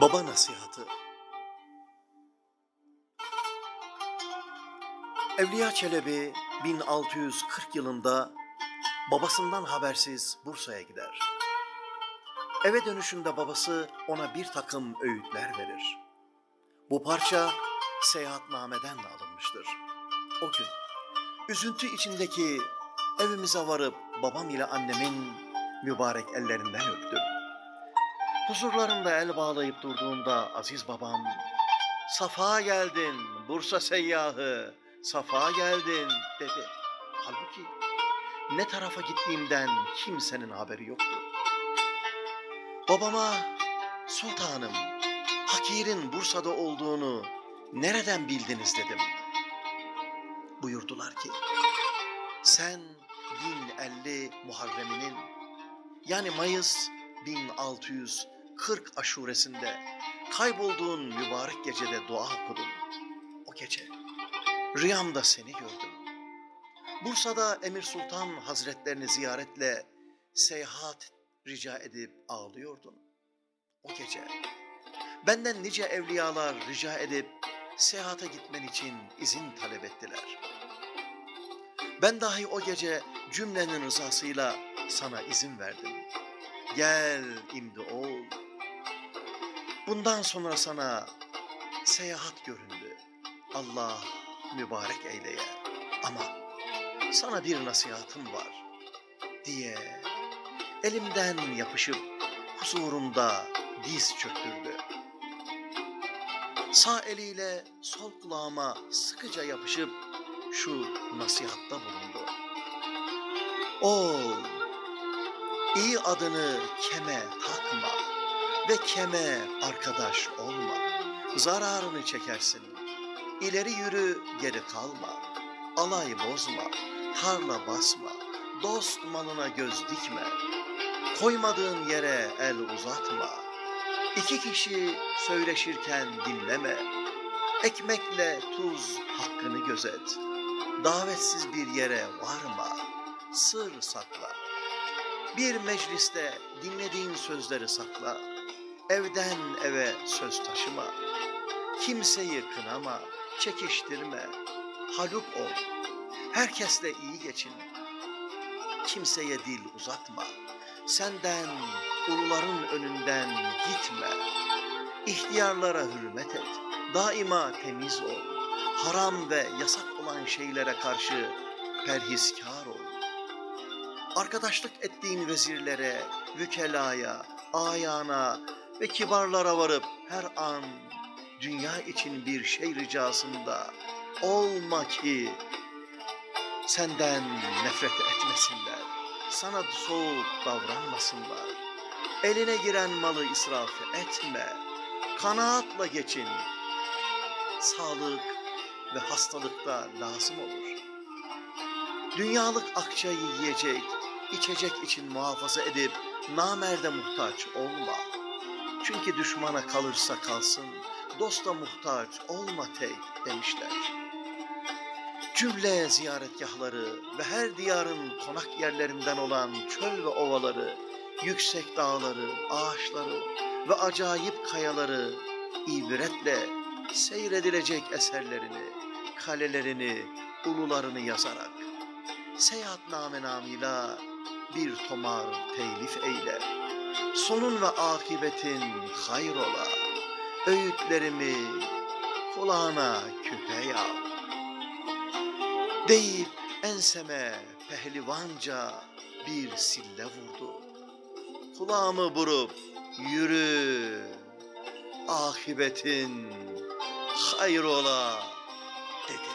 Baba nasihatı. Evliya Çelebi 1640 yılında babasından habersiz Bursa'ya gider. Eve dönüşünde babası ona bir takım öğütler verir. Bu parça seyahatnameden de alınmıştır. O gün üzüntü içindeki evimize varıp babam ile annemin mübarek ellerinden öptüm. Huzurlarında el bağlayıp durduğumda aziz babam, Safa geldin Bursa seyyahı, safa geldin dedi. Halbuki ne tarafa gittiğimden kimsenin haberi yoktu. Babama, sultanım, Hakir'in Bursa'da olduğunu nereden bildiniz dedim. Buyurdular ki, sen 1050 Muharrem'inin yani Mayıs 1640 aşuresinde kaybolduğun mübarek gecede dua okudum. O gece rüyamda seni gördüm. Bursa'da Emir Sultan Hazretlerini ziyaretle seyahat rica edip ağlıyordun. O gece benden nice evliyalar rica edip seyahate gitmen için izin talep ettiler. Ben dahi o gece cümlenin rızasıyla sana izin verdim. Gel imdi ol. Bundan sonra sana seyahat göründü. Allah mübarek eyleye. Ama sana bir nasihatım var diye elimden yapışıp huzurumda diz çöktürdü. Sağ eliyle sol kulağıma sıkıca yapışıp şu nasihatta bulundu. Oğul, iyi adını keme takma ve keme arkadaş olma. Zararını çekersin. İleri yürü, geri kalma. Alay bozma, tarla basma, dost malına göz dikme. Koymadığın yere el uzatma. İki kişi söyleşirken dinleme. Ekmekle tuz hakkını gözet. Davetsiz bir yere varma. Sır sakla. Bir mecliste dinlediğin sözleri sakla. Evden eve söz taşıma. Kimseyi kınama, çekiştirme. Haluk ol. Herkesle iyi geçin. Kimseye dil uzatma. Senden, uluların önünden gitme. İhtiyarlara hürmet et. Daima temiz ol. Haram ve yasak olan şeylere karşı perhiskar ol. Arkadaşlık ettiğin vezirlere, vükelaya, ayana ve kibarlara varıp her an dünya için bir şey ricasında olma ki senden nefret etmesinler, sana soğuk davranmasınlar. Eline giren malı israf etme, kanaatla geçin. Sağlık ve hastalıkta lazım olur. Dünyalık akçayı yiyecek, içecek için muhafaza edip namerde muhtaç olma. Çünkü düşmana kalırsa kalsın, dosta muhtaç olma tek demişler. Cümle ziyaretgahları ve her diyarın konak yerlerinden olan çöl ve ovaları, yüksek dağları, ağaçları ve acayip kayaları ibretle seyredilecek eserlerini, kalelerini, ulularını yazarak seyahatname namıyla bir tomar telif eyle. Sonun ve akıbetin hayrola, öğütlerimi kulağına küpe al. Deyip enseme pehlivanca bir sille vurdu. Kulağımı burup yürü, ahibetin hayrola dedi.